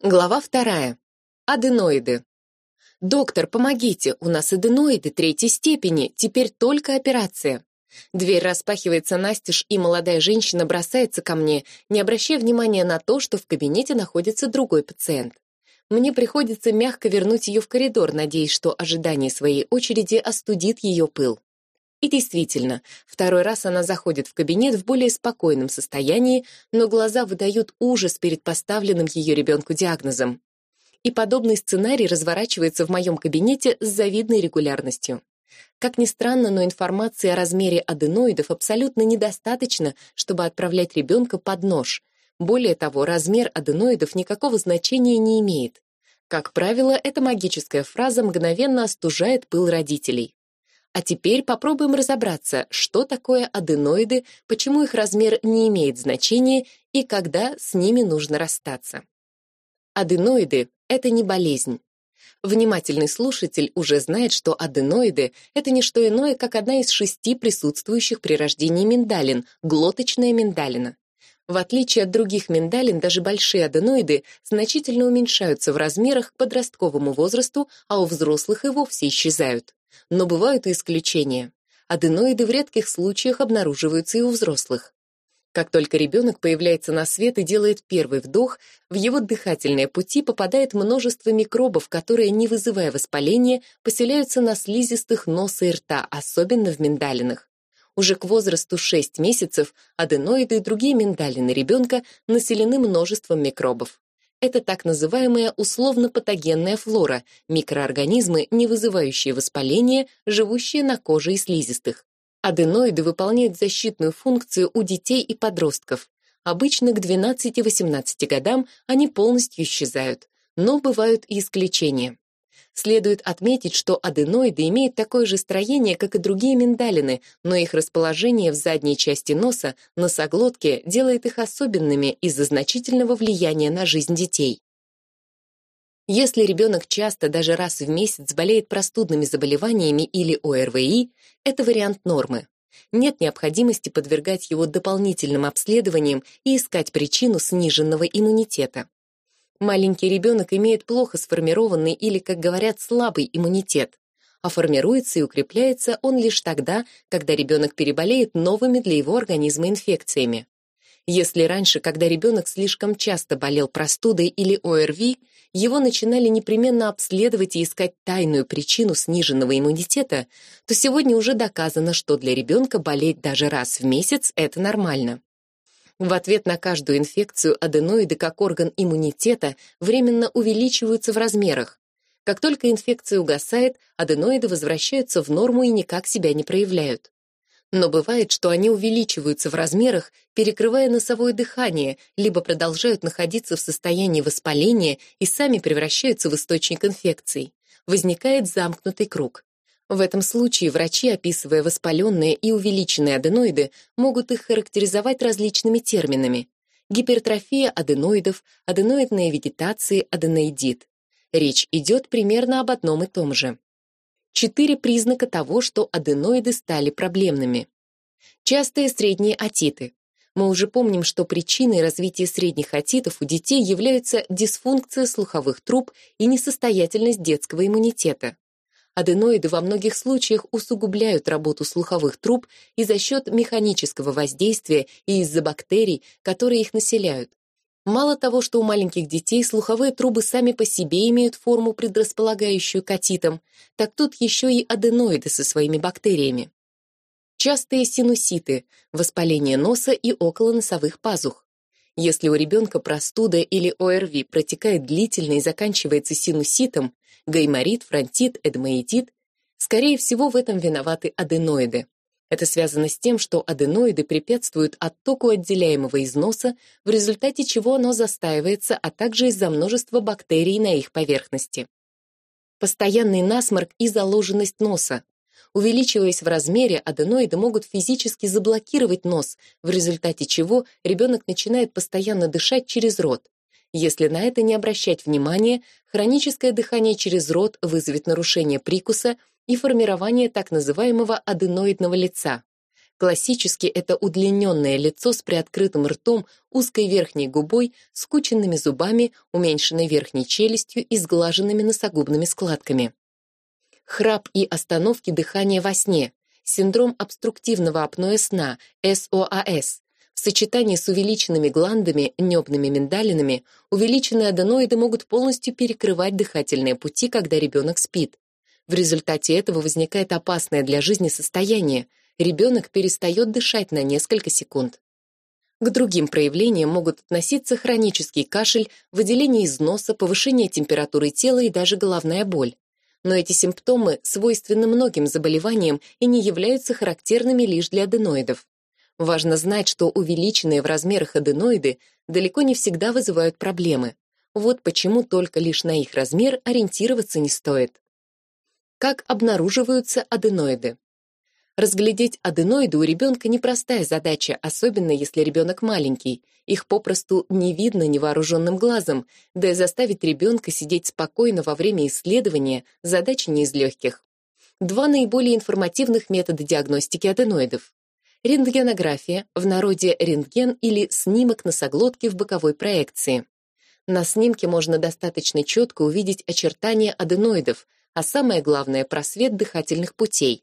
Глава вторая. Аденоиды. Доктор, помогите, у нас аденоиды третьей степени, теперь только операция. Дверь распахивается настежь, и молодая женщина бросается ко мне, не обращая внимания на то, что в кабинете находится другой пациент. Мне приходится мягко вернуть ее в коридор, надеясь, что ожидание своей очереди остудит ее пыл. И действительно, второй раз она заходит в кабинет в более спокойном состоянии, но глаза выдают ужас перед поставленным ее ребенку диагнозом. И подобный сценарий разворачивается в моем кабинете с завидной регулярностью. Как ни странно, но информации о размере аденоидов абсолютно недостаточно, чтобы отправлять ребенка под нож. Более того, размер аденоидов никакого значения не имеет. Как правило, эта магическая фраза мгновенно остужает пыл родителей. А теперь попробуем разобраться, что такое аденоиды, почему их размер не имеет значения и когда с ними нужно расстаться. Аденоиды — это не болезнь. Внимательный слушатель уже знает, что аденоиды — это не что иное, как одна из шести присутствующих при рождении миндалин — глоточная миндалина. В отличие от других миндалин, даже большие аденоиды значительно уменьшаются в размерах к подростковому возрасту, а у взрослых и вовсе исчезают. Но бывают и исключения. Аденоиды в редких случаях обнаруживаются и у взрослых. Как только ребенок появляется на свет и делает первый вдох, в его дыхательные пути попадает множество микробов, которые, не вызывая воспаления, поселяются на слизистых носа и рта, особенно в миндалинах. Уже к возрасту 6 месяцев аденоиды и другие миндалины ребенка населены множеством микробов. Это так называемая условно-патогенная флора, микроорганизмы, не вызывающие воспаления, живущие на коже и слизистых. Аденоиды выполняют защитную функцию у детей и подростков. Обычно к 12-18 годам они полностью исчезают, но бывают и исключения. Следует отметить, что аденоиды имеют такое же строение, как и другие миндалины, но их расположение в задней части носа, носоглотке, делает их особенными из-за значительного влияния на жизнь детей. Если ребенок часто, даже раз в месяц, болеет простудными заболеваниями или ОРВИ, это вариант нормы. Нет необходимости подвергать его дополнительным обследованиям и искать причину сниженного иммунитета. Маленький ребенок имеет плохо сформированный или, как говорят, слабый иммунитет, а формируется и укрепляется он лишь тогда, когда ребенок переболеет новыми для его организма инфекциями. Если раньше, когда ребенок слишком часто болел простудой или ОРВИ, его начинали непременно обследовать и искать тайную причину сниженного иммунитета, то сегодня уже доказано, что для ребенка болеть даже раз в месяц это нормально. В ответ на каждую инфекцию аденоиды как орган иммунитета временно увеличиваются в размерах. Как только инфекция угасает, аденоиды возвращаются в норму и никак себя не проявляют. Но бывает, что они увеличиваются в размерах, перекрывая носовое дыхание, либо продолжают находиться в состоянии воспаления и сами превращаются в источник инфекций. Возникает замкнутый круг. В этом случае врачи, описывая воспаленные и увеличенные аденоиды, могут их характеризовать различными терминами. Гипертрофия аденоидов, аденоидная вегетация, аденоидит. Речь идет примерно об одном и том же. Четыре признака того, что аденоиды стали проблемными. Частые средние отиты. Мы уже помним, что причиной развития средних отитов у детей являются дисфункция слуховых труб и несостоятельность детского иммунитета. Аденоиды во многих случаях усугубляют работу слуховых труб и за счет механического воздействия и из-за бактерий, которые их населяют. Мало того, что у маленьких детей слуховые трубы сами по себе имеют форму, предрасполагающую к отитам, так тут еще и аденоиды со своими бактериями. Частые синуситы, воспаление носа и околоносовых пазух. Если у ребенка простуда или ОРВИ протекает длительно и заканчивается синуситом, гайморит, фронтит, эдемоидит, скорее всего, в этом виноваты аденоиды. Это связано с тем, что аденоиды препятствуют оттоку отделяемого из носа, в результате чего оно застаивается, а также из-за множества бактерий на их поверхности. Постоянный насморк и заложенность носа. Увеличиваясь в размере, аденоиды могут физически заблокировать нос, в результате чего ребенок начинает постоянно дышать через рот. Если на это не обращать внимания, хроническое дыхание через рот вызовет нарушение прикуса и формирование так называемого аденоидного лица. Классически это удлиненное лицо с приоткрытым ртом, узкой верхней губой, скученными зубами, уменьшенной верхней челюстью и сглаженными носогубными складками. Храп и остановки дыхания во сне, синдром обструктивного апноэ сна, СОАС, в сочетании с увеличенными гландами, небными миндалинами, увеличенные аденоиды могут полностью перекрывать дыхательные пути, когда ребенок спит. В результате этого возникает опасное для жизни состояние. Ребенок перестает дышать на несколько секунд. К другим проявлениям могут относиться хронический кашель, выделение из носа, повышение температуры тела и даже головная боль. Но эти симптомы свойственны многим заболеваниям и не являются характерными лишь для аденоидов. Важно знать, что увеличенные в размерах аденоиды далеко не всегда вызывают проблемы. Вот почему только лишь на их размер ориентироваться не стоит. Как обнаруживаются аденоиды? Разглядеть аденоиды у ребенка непростая задача, особенно если ребенок маленький. Их попросту не видно невооруженным глазом, да и заставить ребенка сидеть спокойно во время исследования – задача не из легких. Два наиболее информативных метода диагностики аденоидов. Рентгенография, в народе рентген или снимок носоглотки в боковой проекции. На снимке можно достаточно четко увидеть очертания аденоидов, а самое главное просвет дыхательных путей.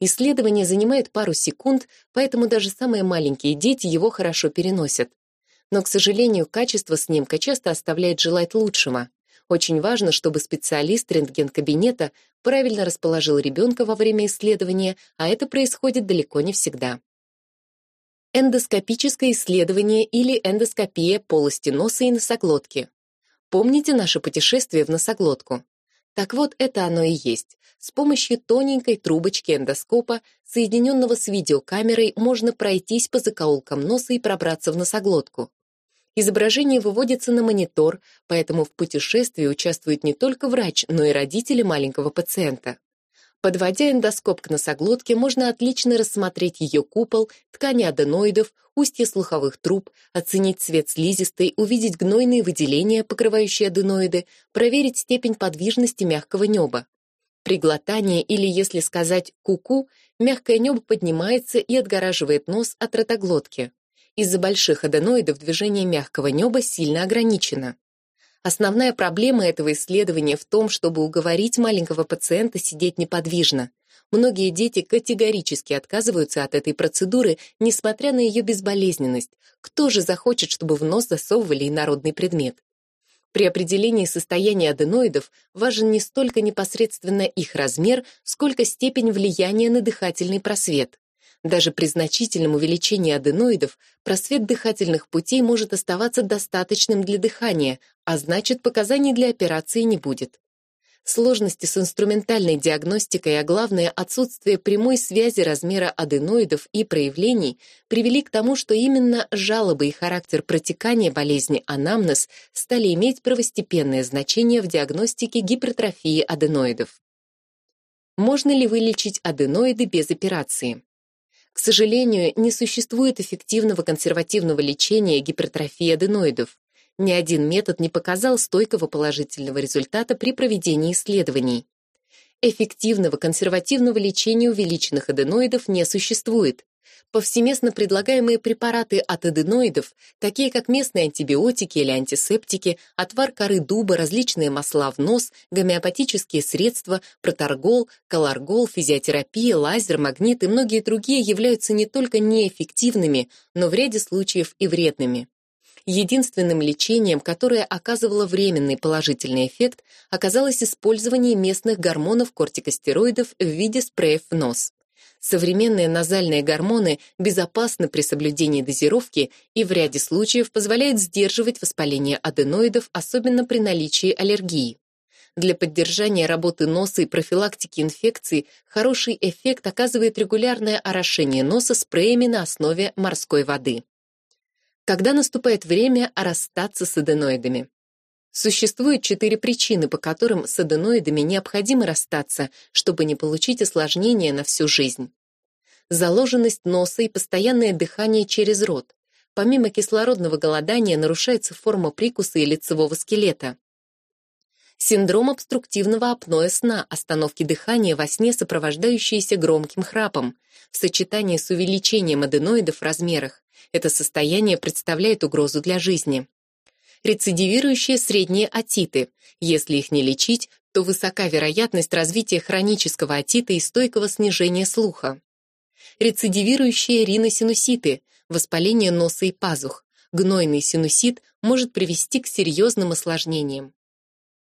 Исследование занимает пару секунд, поэтому даже самые маленькие дети его хорошо переносят. Но, к сожалению, качество снимка часто оставляет желать лучшего. Очень важно, чтобы специалист рентген-кабинета правильно расположил ребенка во время исследования, а это происходит далеко не всегда. Эндоскопическое исследование или эндоскопия полости носа и носоглотки. Помните наше путешествие в носоглотку? Так вот, это оно и есть. С помощью тоненькой трубочки эндоскопа, соединенного с видеокамерой, можно пройтись по закоулкам носа и пробраться в носоглотку. Изображение выводится на монитор, поэтому в путешествии участвует не только врач, но и родители маленького пациента. Подводя эндоскоп к носоглотке, можно отлично рассмотреть ее купол, ткани аденоидов, устье слуховых труб, оценить цвет слизистой, увидеть гнойные выделения, покрывающие аденоиды, проверить степень подвижности мягкого неба. При глотании или, если сказать «ку-ку», мягкое небо поднимается и отгораживает нос от ротоглотки. Из-за больших аденоидов движение мягкого неба сильно ограничено. Основная проблема этого исследования в том, чтобы уговорить маленького пациента сидеть неподвижно. Многие дети категорически отказываются от этой процедуры, несмотря на ее безболезненность. Кто же захочет, чтобы в нос засовывали инородный предмет? При определении состояния аденоидов важен не столько непосредственно их размер, сколько степень влияния на дыхательный просвет. Даже при значительном увеличении аденоидов просвет дыхательных путей может оставаться достаточным для дыхания, а значит, показаний для операции не будет. Сложности с инструментальной диагностикой, а главное отсутствие прямой связи размера аденоидов и проявлений привели к тому, что именно жалобы и характер протекания болезни анамнез стали иметь первостепенное значение в диагностике гипертрофии аденоидов. Можно ли вылечить аденоиды без операции? К сожалению, не существует эффективного консервативного лечения гипертрофии аденоидов. Ни один метод не показал стойкого положительного результата при проведении исследований. Эффективного консервативного лечения увеличенных аденоидов не существует повсеместно предлагаемые препараты от аденоидов, такие как местные антибиотики или антисептики, отвар коры дуба, различные масла в нос, гомеопатические средства, проторгол, коларгол, физиотерапия, лазер, магнит и многие другие являются не только неэффективными, но в ряде случаев и вредными. Единственным лечением, которое оказывало временный положительный эффект, оказалось использование местных гормонов кортикостероидов в виде спреев в нос. Современные назальные гормоны безопасны при соблюдении дозировки и в ряде случаев позволяют сдерживать воспаление аденоидов, особенно при наличии аллергии. Для поддержания работы носа и профилактики инфекций хороший эффект оказывает регулярное орошение носа спреями на основе морской воды. Когда наступает время расстаться с аденоидами? Существует четыре причины, по которым с аденоидами необходимо расстаться, чтобы не получить осложнения на всю жизнь. Заложенность носа и постоянное дыхание через рот. Помимо кислородного голодания нарушается форма прикуса и лицевого скелета. Синдром обструктивного апноэ сна, остановки дыхания во сне, сопровождающиеся громким храпом, в сочетании с увеличением аденоидов в размерах. Это состояние представляет угрозу для жизни. Рецидивирующие средние отиты. Если их не лечить, то высока вероятность развития хронического отита и стойкого снижения слуха. Рецидивирующие риносинуситы, воспаление носа и пазух. Гнойный синусит может привести к серьезным осложнениям.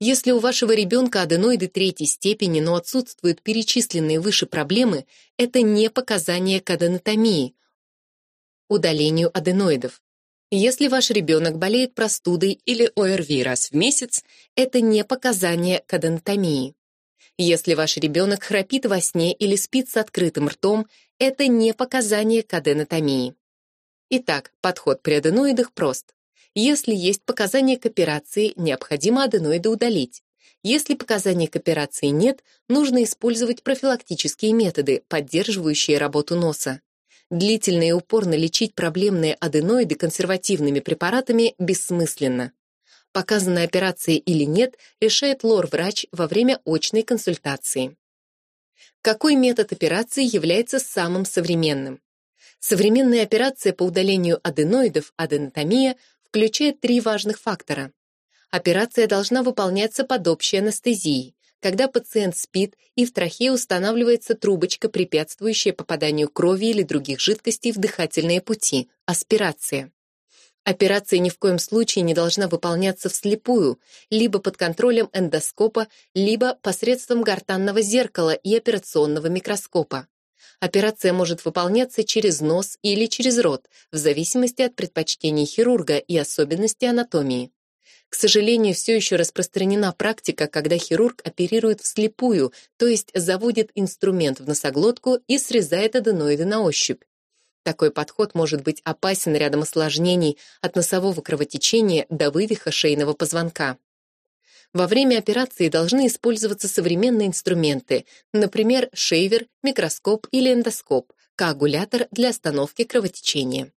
Если у вашего ребенка аденоиды третьей степени, но отсутствуют перечисленные выше проблемы, это не показание к аденотомии, удалению аденоидов. Если ваш ребенок болеет простудой или ОРВИ раз в месяц, это не показание к аденотомии. Если ваш ребенок храпит во сне или спит с открытым ртом, это не показание к аденотомии. Итак, подход при аденоидах прост. Если есть показания к операции, необходимо аденоиды удалить. Если показаний к операции нет, нужно использовать профилактические методы, поддерживающие работу носа. Длительно и упорно лечить проблемные аденоиды консервативными препаратами бессмысленно. Показана операция или нет, решает лор-врач во время очной консультации. Какой метод операции является самым современным? Современная операция по удалению аденоидов, аденотомия, включает три важных фактора. Операция должна выполняться под общей анестезией, когда пациент спит и в трахее устанавливается трубочка, препятствующая попаданию крови или других жидкостей в дыхательные пути – аспирация. Операция ни в коем случае не должна выполняться вслепую, либо под контролем эндоскопа, либо посредством гортанного зеркала и операционного микроскопа. Операция может выполняться через нос или через рот, в зависимости от предпочтений хирурга и особенностей анатомии. К сожалению, все еще распространена практика, когда хирург оперирует вслепую, то есть заводит инструмент в носоглотку и срезает аденоиды на ощупь. Такой подход может быть опасен рядом осложнений от носового кровотечения до вывиха шейного позвонка. Во время операции должны использоваться современные инструменты, например, шейвер, микроскоп или эндоскоп, коагулятор для остановки кровотечения.